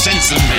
sense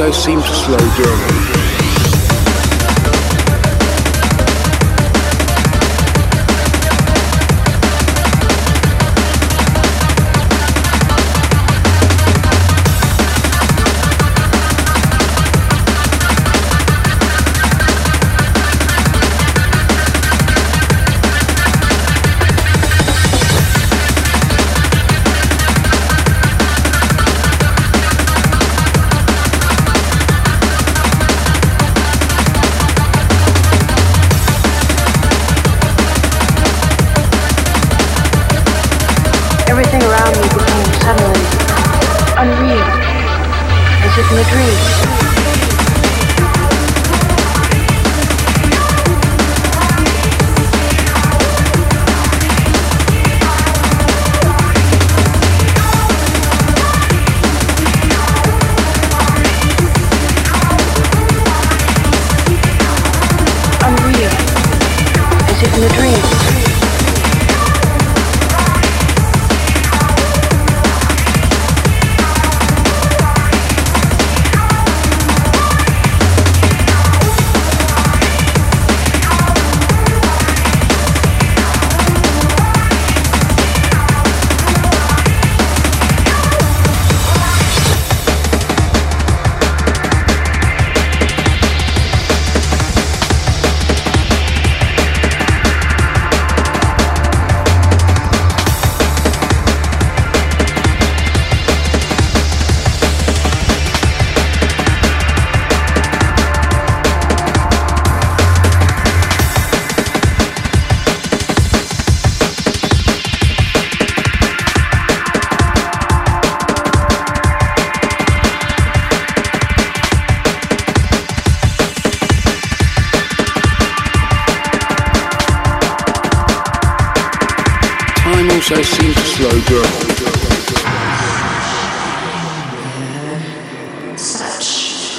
also seemed to slow down.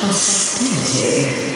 啊。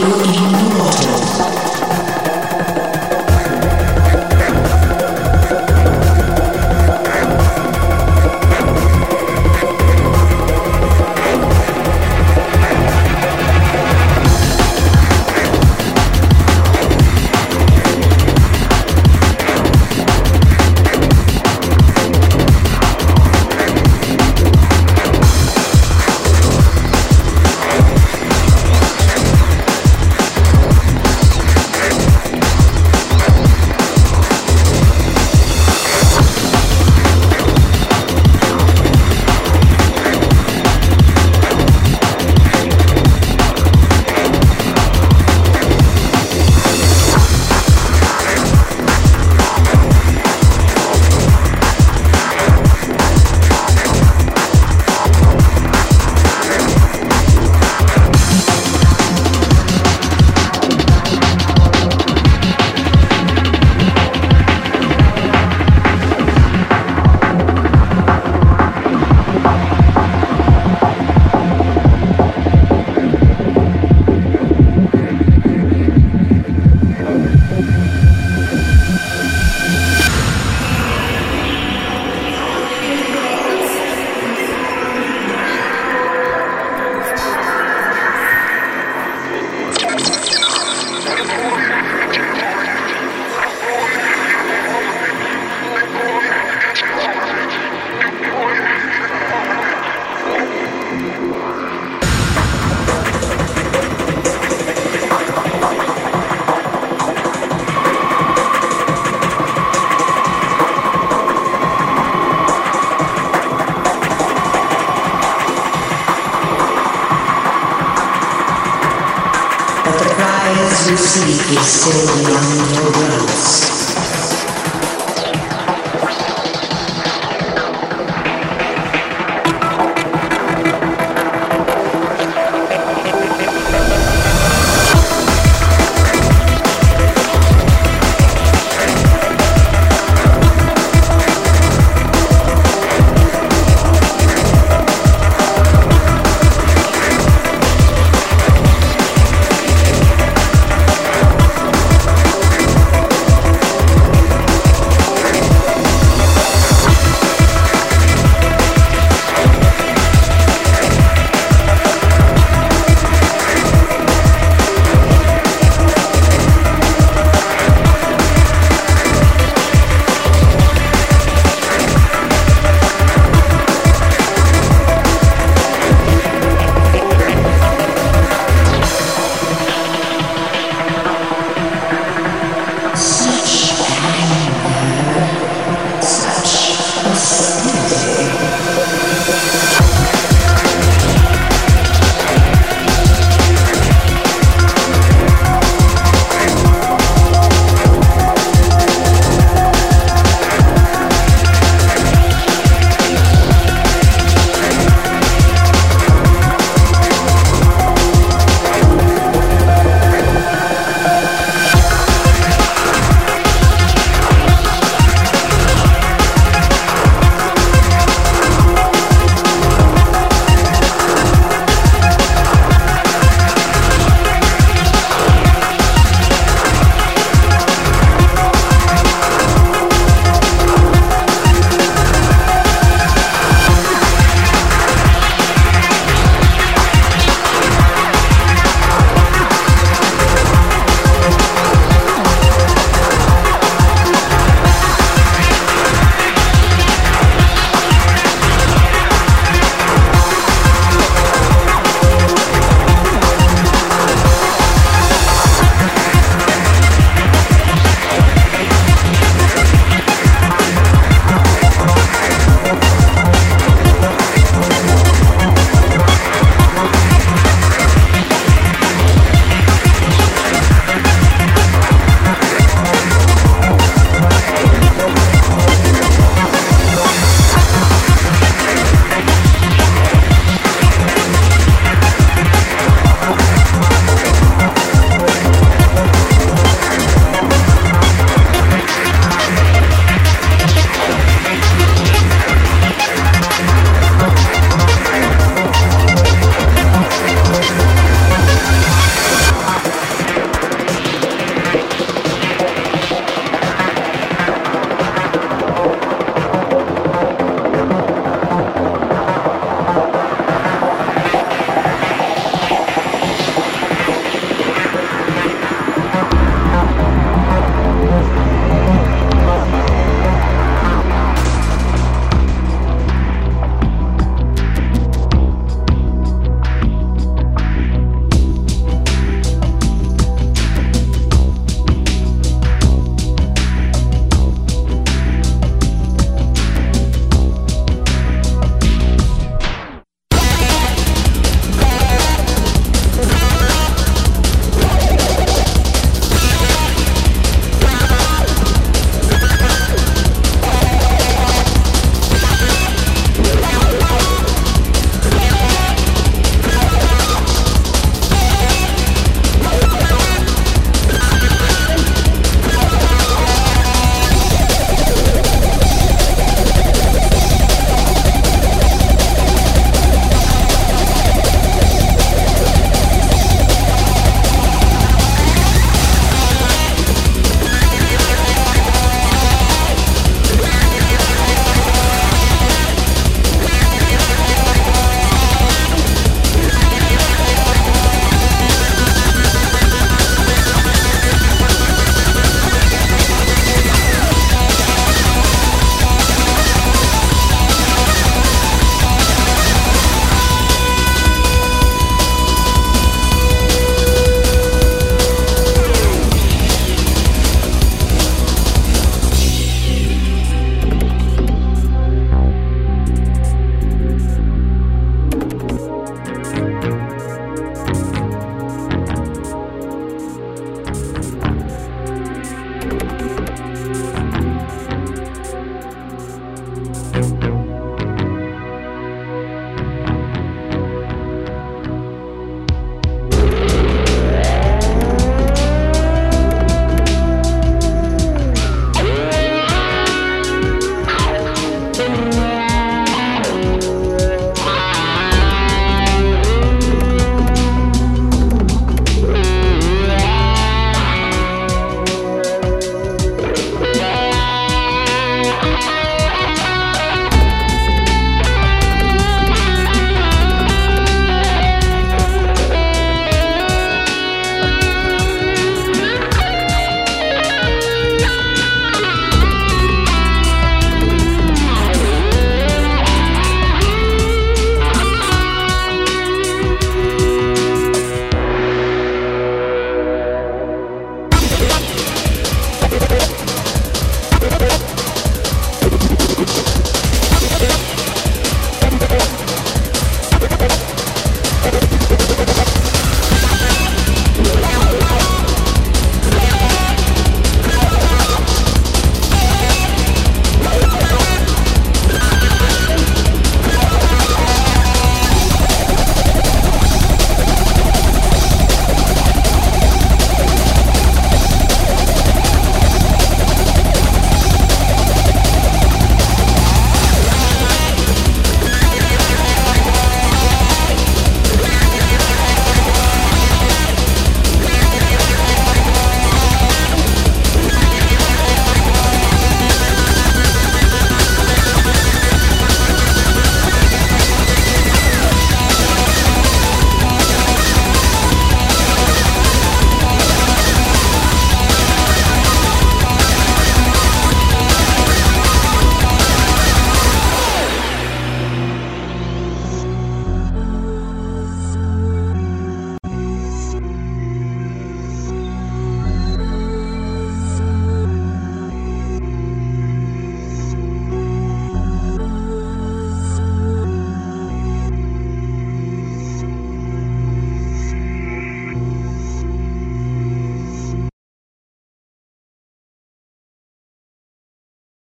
Make